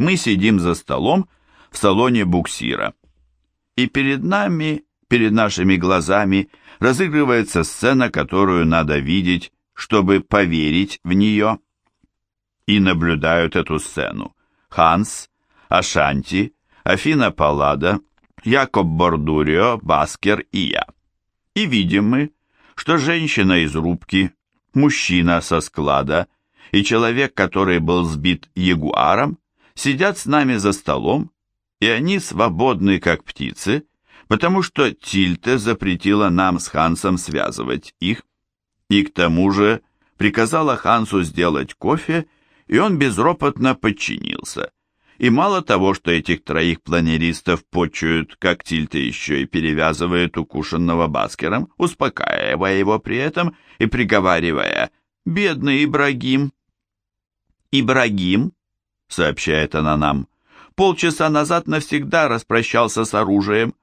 Мы сидим за столом в салоне буксира. И перед нами, перед нашими глазами, разыгрывается сцена, которую надо видеть, чтобы поверить в нее. И наблюдают эту сцену Ханс, Ашанти, Афина Паллада, Якоб Бордурио, Баскер и я. И видим мы, что женщина из рубки, мужчина со склада и человек, который был сбит ягуаром, сидят с нами за столом, и они свободны, как птицы, потому что Тильте запретила нам с Хансом связывать их, и к тому же приказала Хансу сделать кофе, и он безропотно подчинился. И мало того, что этих троих планеристов почуют, как Тильте еще и перевязывает укушенного Баскером, успокаивая его при этом и приговаривая «Бедный Ибрагим». «Ибрагим», — сообщает она нам, — «полчаса назад навсегда распрощался с оружием.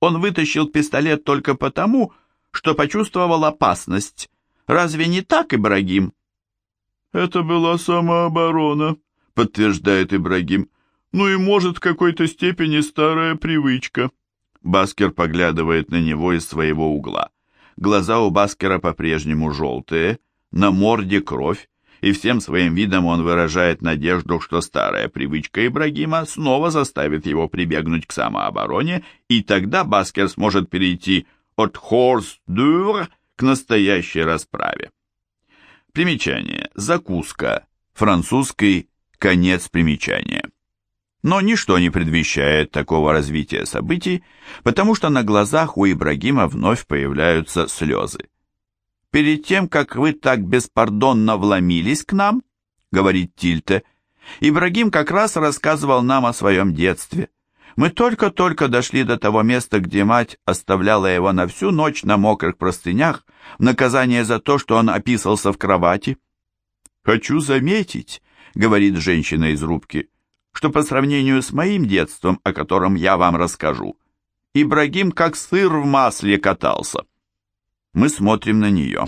Он вытащил пистолет только потому, что почувствовал опасность. Разве не так, Ибрагим?» «Это была самооборона», — подтверждает Ибрагим. Ну и может в какой-то степени старая привычка. Баскер поглядывает на него из своего угла. Глаза у Баскера по-прежнему желтые, на морде кровь, и всем своим видом он выражает надежду, что старая привычка Ибрагима снова заставит его прибегнуть к самообороне, и тогда Баскер сможет перейти от хорс дюр к настоящей расправе. Примечание. Закуска. Французский конец примечания. Но ничто не предвещает такого развития событий, потому что на глазах у Ибрагима вновь появляются слезы. «Перед тем, как вы так беспардонно вломились к нам, — говорит Тильте, — Ибрагим как раз рассказывал нам о своем детстве. Мы только-только дошли до того места, где мать оставляла его на всю ночь на мокрых простынях в наказание за то, что он описался в кровати. «Хочу заметить, — говорит женщина из рубки, — что по сравнению с моим детством, о котором я вам расскажу, Ибрагим как сыр в масле катался. Мы смотрим на нее.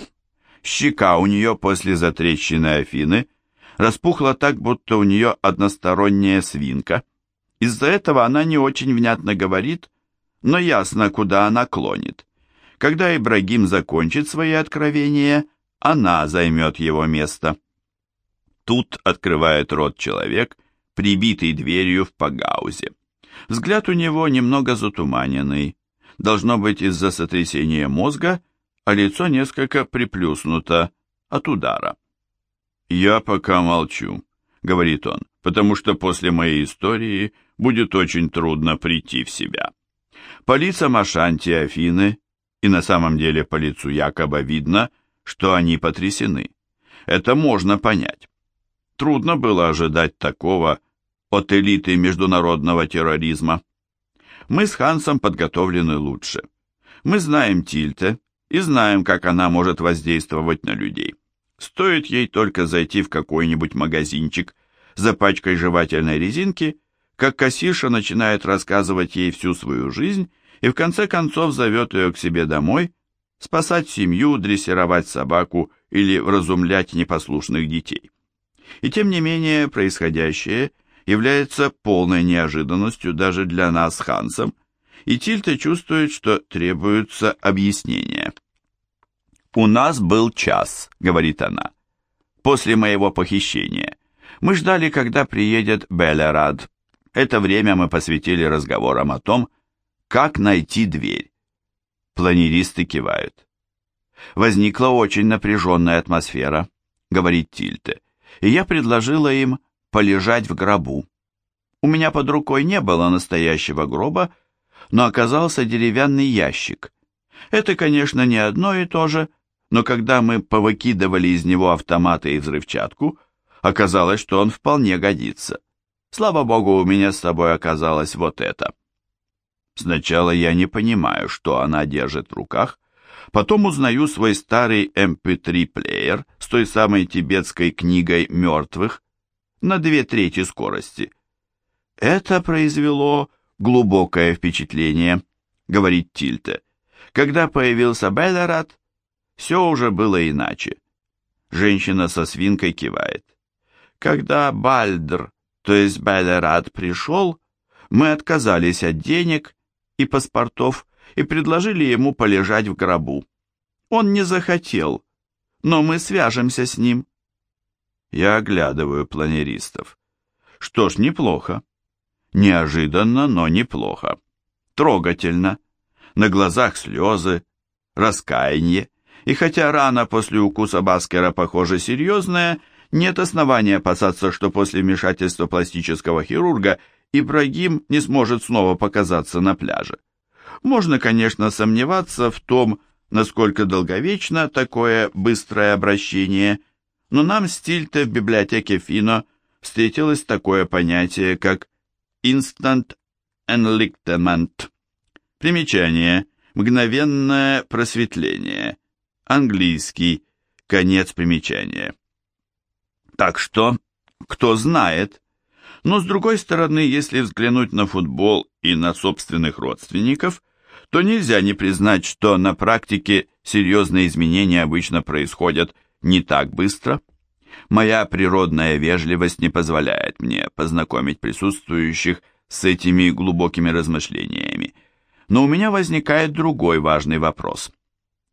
Щека у нее после затрещины Афины распухла так, будто у нее односторонняя свинка. Из-за этого она не очень внятно говорит, но ясно, куда она клонит. Когда Ибрагим закончит свои откровения, она займет его место. Тут открывает рот человек, прибитый дверью в Пагаузе. Взгляд у него немного затуманенный, должно быть из-за сотрясения мозга, а лицо несколько приплюснуто от удара. «Я пока молчу», — говорит он, «потому что после моей истории будет очень трудно прийти в себя». По лицам Ашанти Афины, и на самом деле по лицу Якоба видно, что они потрясены. Это можно понять. Трудно было ожидать такого от элиты международного терроризма. Мы с Хансом подготовлены лучше. Мы знаем Тильте и знаем, как она может воздействовать на людей. Стоит ей только зайти в какой-нибудь магазинчик за пачкой жевательной резинки, как кассирша начинает рассказывать ей всю свою жизнь и в конце концов зовет ее к себе домой, спасать семью, дрессировать собаку или вразумлять непослушных детей. И тем не менее происходящее является полной неожиданностью даже для нас Хансом, и Тильта чувствует, что требуются объяснения. «У нас был час», — говорит она, — «после моего похищения. Мы ждали, когда приедет Белерад. Это время мы посвятили разговорам о том, как найти дверь». Планеристы кивают. «Возникла очень напряженная атмосфера», — говорит Тильте, и я предложила им полежать в гробу. У меня под рукой не было настоящего гроба, но оказался деревянный ящик. Это, конечно, не одно и то же, но когда мы повыкидывали из него автоматы и взрывчатку, оказалось, что он вполне годится. Слава богу, у меня с собой оказалось вот это. Сначала я не понимаю, что она держит в руках, потом узнаю свой старый MP3-плеер эм с той самой тибетской книгой мертвых, на две трети скорости. Это произвело глубокое впечатление, говорит Тильте. Когда появился Беллерат, все уже было иначе. Женщина со свинкой кивает. Когда Бальдр То есть Бейлерат пришел, мы отказались от денег и паспортов и предложили ему полежать в гробу. Он не захотел, но мы свяжемся с ним. Я оглядываю планеристов. Что ж, неплохо. Неожиданно, но неплохо. Трогательно. На глазах слезы, раскаяние. И хотя рана после укуса Баскера, похоже, серьезная, нет основания опасаться, что после вмешательства пластического хирурга Ибрагим не сможет снова показаться на пляже. Можно, конечно, сомневаться в том, насколько долговечно такое быстрое обращение, но нам с Тильте в библиотеке Фино встретилось такое понятие, как «instant enlightenment». Примечание. Мгновенное просветление. Английский. Конец примечания. Так что, кто знает. Но с другой стороны, если взглянуть на футбол и на собственных родственников, то нельзя не признать, что на практике серьезные изменения обычно происходят не так быстро. Моя природная вежливость не позволяет мне познакомить присутствующих с этими глубокими размышлениями. Но у меня возникает другой важный вопрос.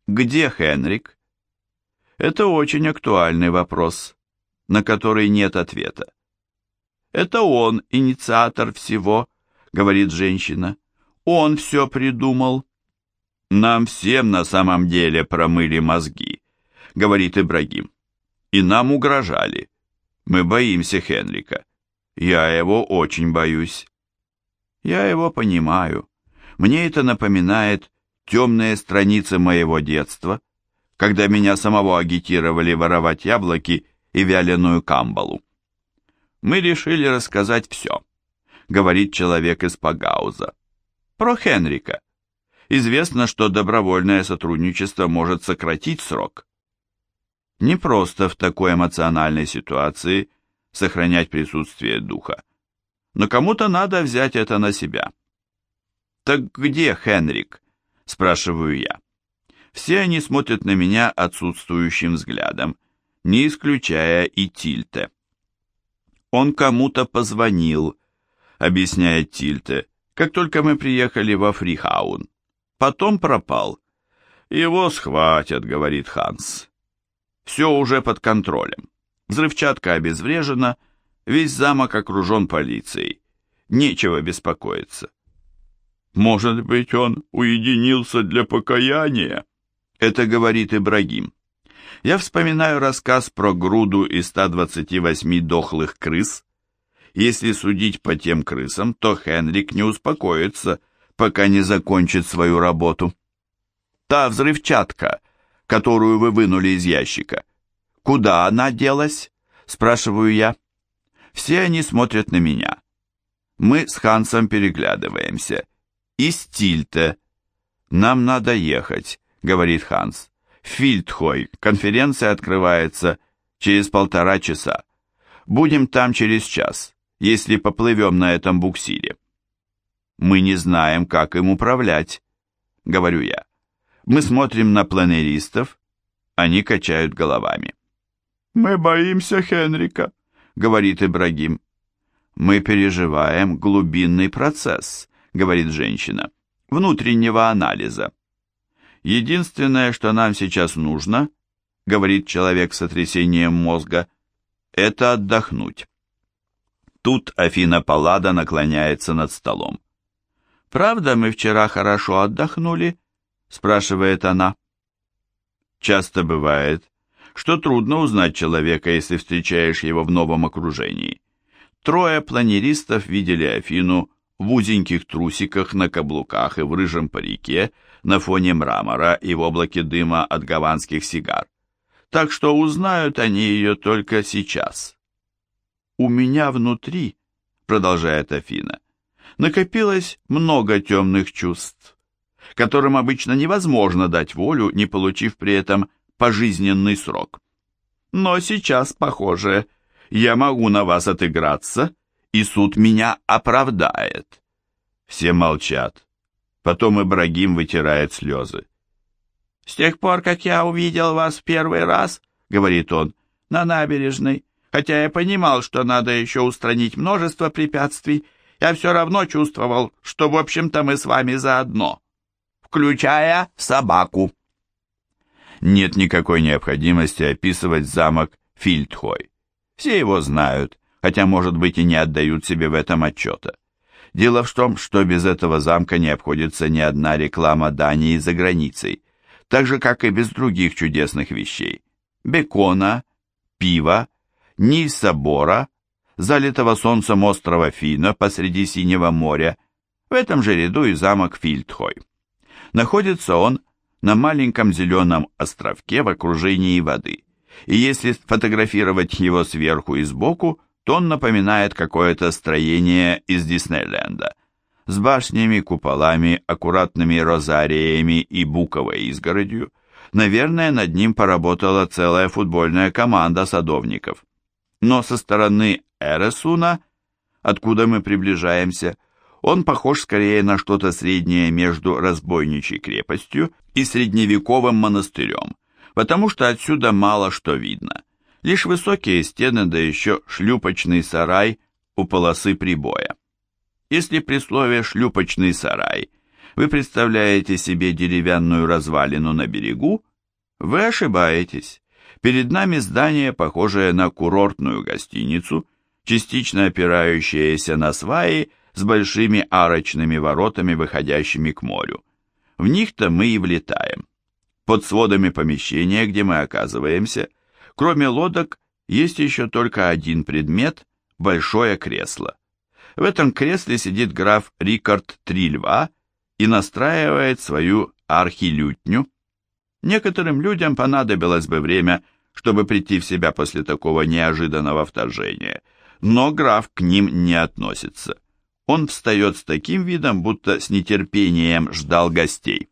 Где Хенрик? Это очень актуальный вопрос, на который нет ответа. Это он инициатор всего, говорит женщина. Он все придумал. Нам всем на самом деле промыли мозги, говорит Ибрагим. И нам угрожали. Мы боимся Хенрика. Я его очень боюсь. Я его понимаю. Мне это напоминает темные страницы моего детства, когда меня самого агитировали воровать яблоки и вяленую камбалу. Мы решили рассказать все, говорит человек из Пагауза. Про Хенрика. Известно, что добровольное сотрудничество может сократить срок. Не просто в такой эмоциональной ситуации сохранять присутствие духа, но кому-то надо взять это на себя. «Так где Хенрик?» – спрашиваю я. Все они смотрят на меня отсутствующим взглядом, не исключая и Тильте. «Он кому-то позвонил», — объясняет Тильте, «как только мы приехали во Фрихаун. Потом пропал». «Его схватят», — говорит Ханс. «Все уже под контролем. Взрывчатка обезврежена, весь замок окружен полицией. Нечего беспокоиться. Может быть, он уединился для покаяния? Это говорит Ибрагим. Я вспоминаю рассказ про груду из 128 дохлых крыс. Если судить по тем крысам, то Хенрик не успокоится, пока не закончит свою работу. Та взрывчатка, которую вы вынули из ящика, куда она делась? Спрашиваю я. Все они смотрят на меня. Мы с Хансом переглядываемся и Стильте. Нам надо ехать, говорит Ханс. Фильдхой, конференция открывается через полтора часа. Будем там через час, если поплывем на этом буксире. Мы не знаем, как им управлять, говорю я. Мы смотрим на планеристов, они качают головами. «Мы боимся Хенрика», — говорит Ибрагим. «Мы переживаем глубинный процесс», — говорит женщина, — «внутреннего анализа». «Единственное, что нам сейчас нужно», — говорит человек с сотрясением мозга, — «это отдохнуть». Тут Афина Паллада наклоняется над столом. «Правда, мы вчера хорошо отдохнули?» — спрашивает она. Часто бывает, что трудно узнать человека, если встречаешь его в новом окружении. Трое планеристов видели Афину в узеньких трусиках на каблуках и в рыжем парике на фоне мрамора и в облаке дыма от гаванских сигар. Так что узнают они ее только сейчас. «У меня внутри», — продолжает Афина, — накопилось много темных чувств, которым обычно невозможно дать волю, не получив при этом пожизненный срок. Но сейчас, похоже, я могу на вас отыграться и суд меня оправдает. Все молчат. Потом Ибрагим вытирает слезы. «С тех пор, как я увидел вас в первый раз, — говорит он, — на набережной, Хотя я понимал, что надо еще устранить множество препятствий, я все равно чувствовал, что, в общем-то, мы с вами заодно, включая собаку. Нет никакой необходимости описывать замок Фильдхой. Все его знают, хотя, может быть, и не отдают себе в этом отчета. Дело в том, что без этого замка не обходится ни одна реклама Дании за границей, так же, как и без других чудесных вещей. Бекона, пива, Нильса-Бора, залитого солнцем острова Фина посреди Синего моря, в этом же ряду и замок Фильдхой. Находится он на маленьком зеленом островке в окружении воды, и если фотографировать его сверху и сбоку, то он напоминает какое-то строение из Диснейленда с башнями, куполами, аккуратными розариями и буковой изгородью. Наверное, над ним поработала целая футбольная команда садовников. Но со стороны Эресуна, откуда мы приближаемся, он похож скорее на что-то среднее между разбойничьей крепостью и средневековым монастырем, потому что отсюда мало что видно. Лишь высокие стены, да еще шлюпочный сарай у полосы прибоя. Если при слове «шлюпочный сарай» вы представляете себе деревянную развалину на берегу, вы ошибаетесь. Перед нами здание, похожее на курортную гостиницу, частично опирающееся на сваи с большими арочными воротами, выходящими к морю. В них-то мы и влетаем. Под сводами помещения, где мы оказываемся, Кроме лодок, есть еще только один предмет – большое кресло. В этом кресле сидит граф Рикард Трильва и настраивает свою архилютню. Некоторым людям понадобилось бы время, чтобы прийти в себя после такого неожиданного вторжения, но граф к ним не относится. Он встает с таким видом, будто с нетерпением ждал гостей.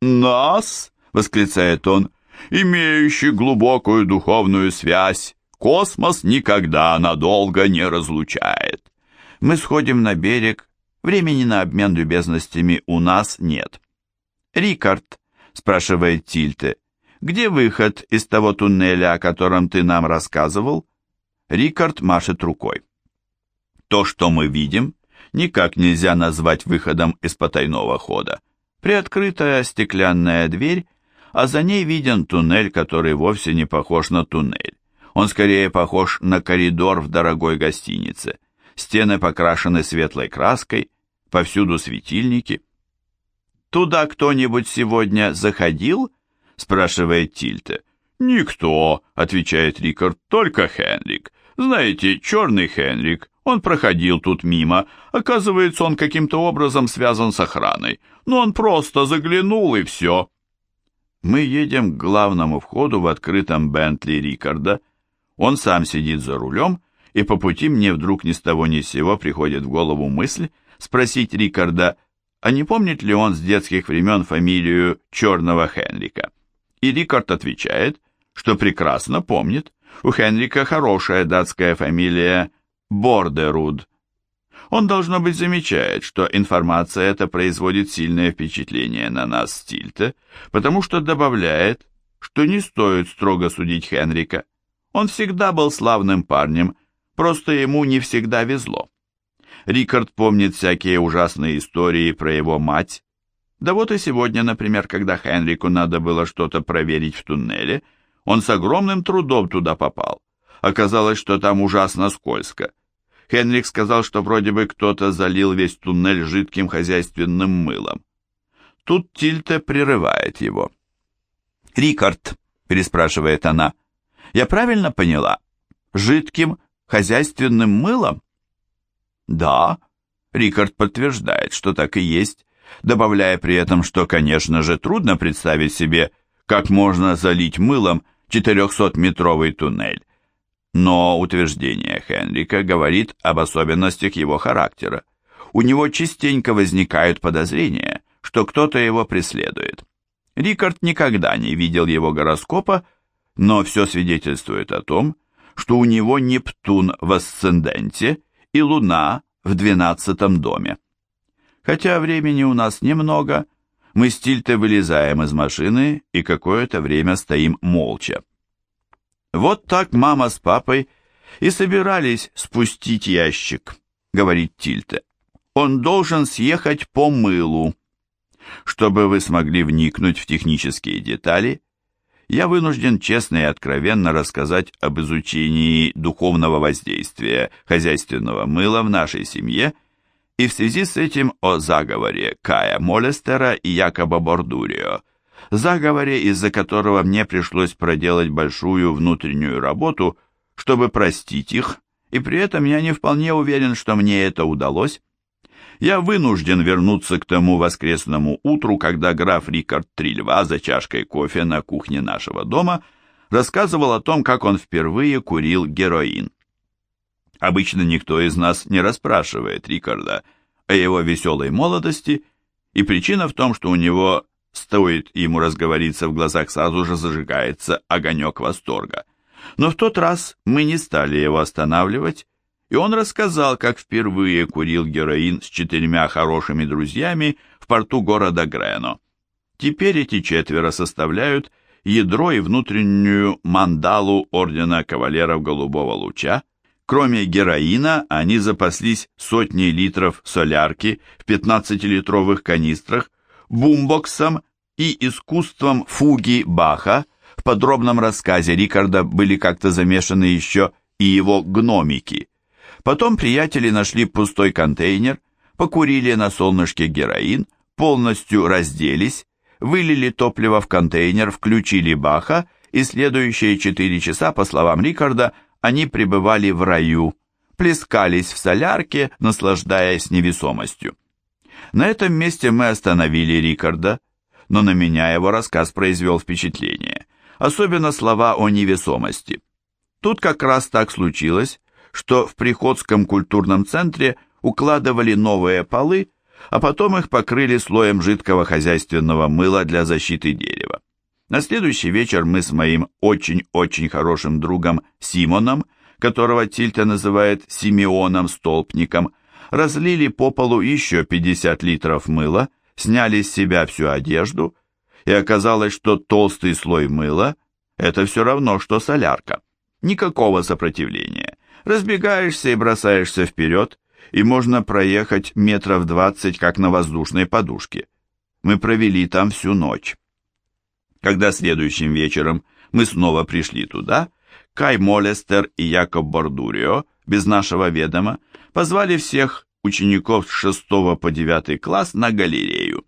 «Нас?» — восклицает он имеющий глубокую духовную связь, космос никогда надолго не разлучает. Мы сходим на берег, времени на обмен любезностями у нас нет. «Рикард», — спрашивает Тильте, — «где выход из того туннеля, о котором ты нам рассказывал?» Рикард машет рукой. То, что мы видим, никак нельзя назвать выходом из потайного хода. Приоткрытая стеклянная дверь — а за ней виден туннель, который вовсе не похож на туннель. Он скорее похож на коридор в дорогой гостинице. Стены покрашены светлой краской, повсюду светильники. «Туда кто-нибудь сегодня заходил?» – спрашивает Тильте. «Никто», – отвечает Рикард, – «только Хенрик. Знаете, черный Хенрик, он проходил тут мимо. Оказывается, он каким-то образом связан с охраной. Но он просто заглянул и все». Мы едем к главному входу в открытом Бентли Рикарда. Он сам сидит за рулем, и по пути мне вдруг ни с того ни с сего приходит в голову мысль спросить Рикарда, а не помнит ли он с детских времен фамилию Черного Хенрика. И Рикард отвечает, что прекрасно помнит. У Хенрика хорошая датская фамилия Бордеруд. Он, должно быть, замечает, что информация эта производит сильное впечатление на нас с Тильте, потому что добавляет, что не стоит строго судить Хенрика. Он всегда был славным парнем, просто ему не всегда везло. Рикард помнит всякие ужасные истории про его мать. Да вот и сегодня, например, когда Хенрику надо было что-то проверить в туннеле, он с огромным трудом туда попал. Оказалось, что там ужасно скользко. Хенрик сказал, что вроде бы кто-то залил весь туннель жидким хозяйственным мылом. Тут Тильте прерывает его. «Рикард», — переспрашивает она, — «я правильно поняла? Жидким хозяйственным мылом?» «Да», — Рикард подтверждает, что так и есть, добавляя при этом, что, конечно же, трудно представить себе, как можно залить мылом 400-метровый туннель. Но утверждение Хенрика говорит об особенностях его характера. У него частенько возникают подозрения, что кто-то его преследует. Рикард никогда не видел его гороскопа, но все свидетельствует о том, что у него Нептун в асценденте и Луна в двенадцатом доме. Хотя времени у нас немного, мы с Тильте вылезаем из машины и какое-то время стоим молча. Вот так мама с папой и собирались спустить ящик, говорит Тильте. Он должен съехать по мылу. Чтобы вы смогли вникнуть в технические детали, я вынужден честно и откровенно рассказать об изучении духовного воздействия хозяйственного мыла в нашей семье и в связи с этим о заговоре Кая Молестера и Якоба Бордурио, заговоре, из-за которого мне пришлось проделать большую внутреннюю работу, чтобы простить их, и при этом я не вполне уверен, что мне это удалось. Я вынужден вернуться к тому воскресному утру, когда граф Рикард Трильва за чашкой кофе на кухне нашего дома рассказывал о том, как он впервые курил героин. Обычно никто из нас не расспрашивает Рикарда о его веселой молодости, и причина в том, что у него Стоит ему разговориться, в глазах сразу же зажигается огонек восторга. Но в тот раз мы не стали его останавливать, и он рассказал, как впервые курил героин с четырьмя хорошими друзьями в порту города Грено. Теперь эти четверо составляют ядро и внутреннюю мандалу Ордена Кавалеров Голубого Луча. Кроме героина, они запаслись сотней литров солярки в 15-литровых канистрах, бумбоксом и искусством фуги Баха, в подробном рассказе Рикарда были как-то замешаны еще и его гномики. Потом приятели нашли пустой контейнер, покурили на солнышке героин, полностью разделись, вылили топливо в контейнер, включили Баха, и следующие четыре часа, по словам Рикарда, они пребывали в раю, плескались в солярке, наслаждаясь невесомостью. На этом месте мы остановили Рикарда, но на меня его рассказ произвел впечатление, особенно слова о невесомости. Тут как раз так случилось, что в Приходском культурном центре укладывали новые полы, а потом их покрыли слоем жидкого хозяйственного мыла для защиты дерева. На следующий вечер мы с моим очень-очень хорошим другом Симоном, которого Тильта называет Симеоном Столпником, разлили по полу еще 50 литров мыла, сняли с себя всю одежду, и оказалось, что толстый слой мыла – это все равно, что солярка. Никакого сопротивления. Разбегаешься и бросаешься вперед, и можно проехать метров двадцать, как на воздушной подушке. Мы провели там всю ночь. Когда следующим вечером мы снова пришли туда, Кай Молестер и Якоб Бордурио, без нашего ведома, позвали всех учеников с 6 по 9 класс на галерею.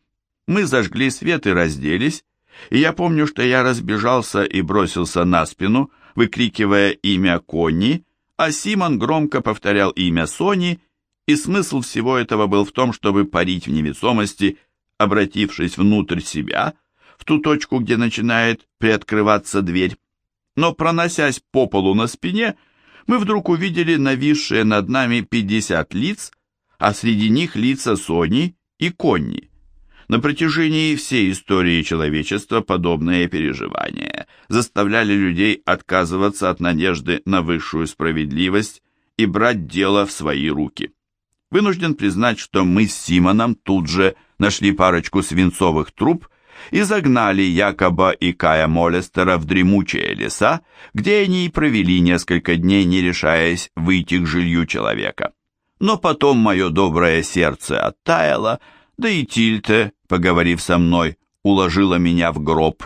Мы зажгли свет и разделись, и я помню, что я разбежался и бросился на спину, выкрикивая имя Конни, а Симон громко повторял имя Сони, и смысл всего этого был в том, чтобы парить в невесомости, обратившись внутрь себя, в ту точку, где начинает приоткрываться дверь. Но проносясь по полу на спине, мы вдруг увидели нависшие над нами 50 лиц, а среди них лица Сони и Конни. На протяжении всей истории человечества подобные переживания заставляли людей отказываться от надежды на высшую справедливость и брать дело в свои руки. Вынужден признать, что мы с Симоном тут же нашли парочку свинцовых труб и загнали Якоба и Кая Молестера в дремучие леса, где они и провели несколько дней, не решаясь выйти к жилью человека. Но потом мое доброе сердце оттаяло, да и Тильте, поговорив со мной, уложила меня в гроб.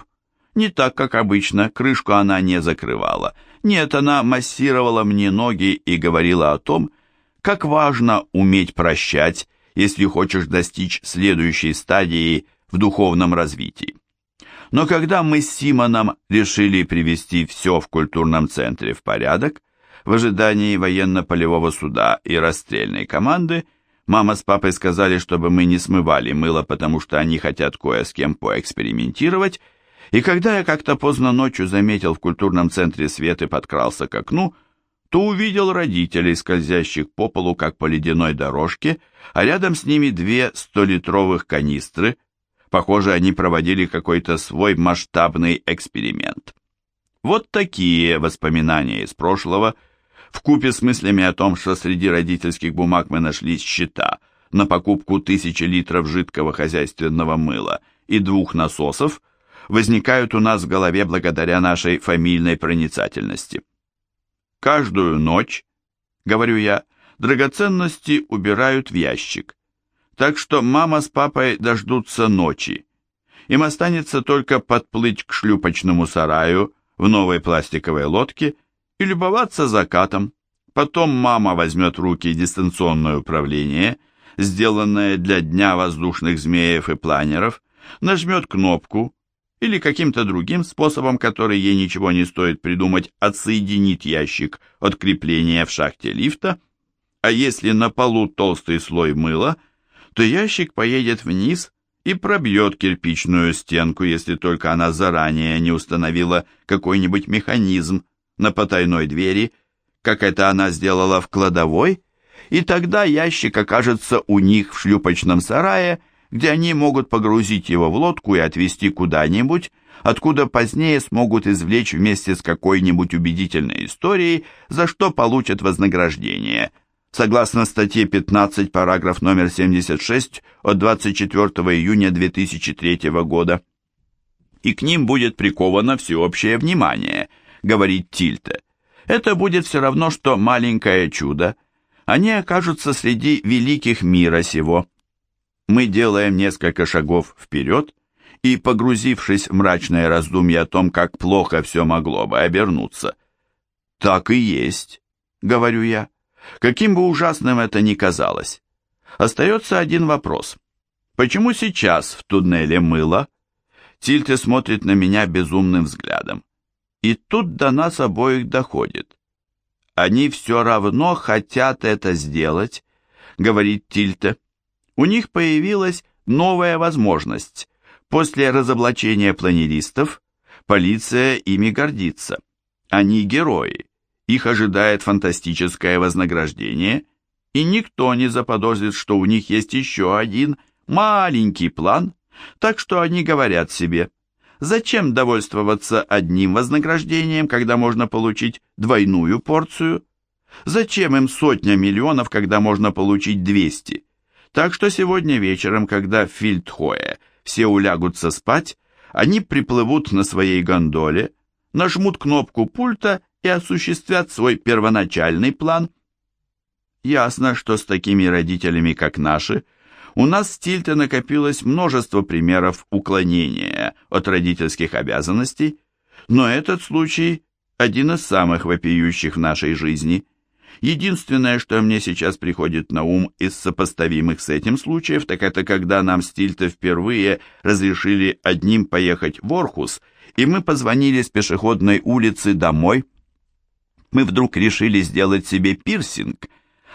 Не так, как обычно, крышку она не закрывала. Нет, она массировала мне ноги и говорила о том, как важно уметь прощать, если хочешь достичь следующей стадии в духовном развитии. Но когда мы с Симоном решили привести все в культурном центре в порядок, в ожидании военно-полевого суда и расстрельной команды, мама с папой сказали, чтобы мы не смывали мыло, потому что они хотят кое с кем поэкспериментировать, и когда я как-то поздно ночью заметил в культурном центре свет и подкрался к окну, то увидел родителей, скользящих по полу, как по ледяной дорожке, а рядом с ними две столитровых канистры, Похоже, они проводили какой-то свой масштабный эксперимент. Вот такие воспоминания из прошлого, в купе с мыслями о том, что среди родительских бумаг мы нашли счета на покупку тысячи литров жидкого хозяйственного мыла и двух насосов, возникают у нас в голове благодаря нашей фамильной проницательности. Каждую ночь, говорю я, драгоценности убирают в ящик. Так что мама с папой дождутся ночи. Им останется только подплыть к шлюпочному сараю в новой пластиковой лодке и любоваться закатом. Потом мама возьмет в руки дистанционное управление, сделанное для Дня воздушных змеев и планеров, нажмет кнопку или каким-то другим способом, который ей ничего не стоит придумать, отсоединит ящик от крепления в шахте лифта, а если на полу толстый слой мыла, то ящик поедет вниз и пробьет кирпичную стенку, если только она заранее не установила какой-нибудь механизм на потайной двери, как это она сделала в кладовой, и тогда ящик окажется у них в шлюпочном сарае, где они могут погрузить его в лодку и отвезти куда-нибудь, откуда позднее смогут извлечь вместе с какой-нибудь убедительной историей, за что получат вознаграждение – согласно статье 15, параграф номер 76 от 24 июня 2003 года. И к ним будет приковано всеобщее внимание, говорит Тильте. Это будет все равно, что маленькое чудо. Они окажутся среди великих мира сего. Мы делаем несколько шагов вперед, и, погрузившись в мрачное раздумье о том, как плохо все могло бы обернуться, «Так и есть», — говорю я. Каким бы ужасным это ни казалось. Остается один вопрос. Почему сейчас в туннеле мыло? Тильте смотрит на меня безумным взглядом. И тут до нас обоих доходит. Они все равно хотят это сделать, говорит Тильте. У них появилась новая возможность. После разоблачения планеристов полиция ими гордится. Они герои их ожидает фантастическое вознаграждение, и никто не заподозрит, что у них есть еще один маленький план, так что они говорят себе, зачем довольствоваться одним вознаграждением, когда можно получить двойную порцию? Зачем им сотня миллионов, когда можно получить 200? Так что сегодня вечером, когда в Фильдхое все улягутся спать, они приплывут на своей гондоле, нажмут кнопку пульта и осуществят свой первоначальный план. Ясно, что с такими родителями, как наши, у нас в Тильте накопилось множество примеров уклонения от родительских обязанностей, но этот случай один из самых вопиющих в нашей жизни. Единственное, что мне сейчас приходит на ум из сопоставимых с этим случаев, так это когда нам с Тильте впервые разрешили одним поехать в Орхус, и мы позвонили с пешеходной улицы домой – мы вдруг решили сделать себе пирсинг,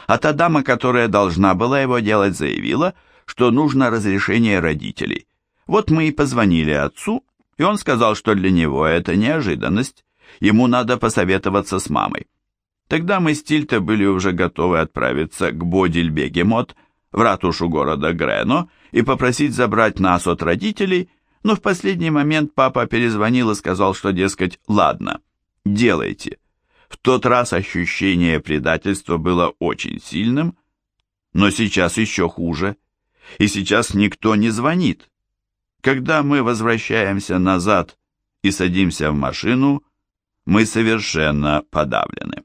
а та дама, которая должна была его делать, заявила, что нужно разрешение родителей. Вот мы и позвонили отцу, и он сказал, что для него это неожиданность, ему надо посоветоваться с мамой. Тогда мы с Тильте были уже готовы отправиться к Бодиль-Бегемот, в ратушу города Грено, и попросить забрать нас от родителей, но в последний момент папа перезвонил и сказал, что, дескать, ладно, делайте. В тот раз ощущение предательства было очень сильным, но сейчас еще хуже. И сейчас никто не звонит. Когда мы возвращаемся назад и садимся в машину, мы совершенно подавлены.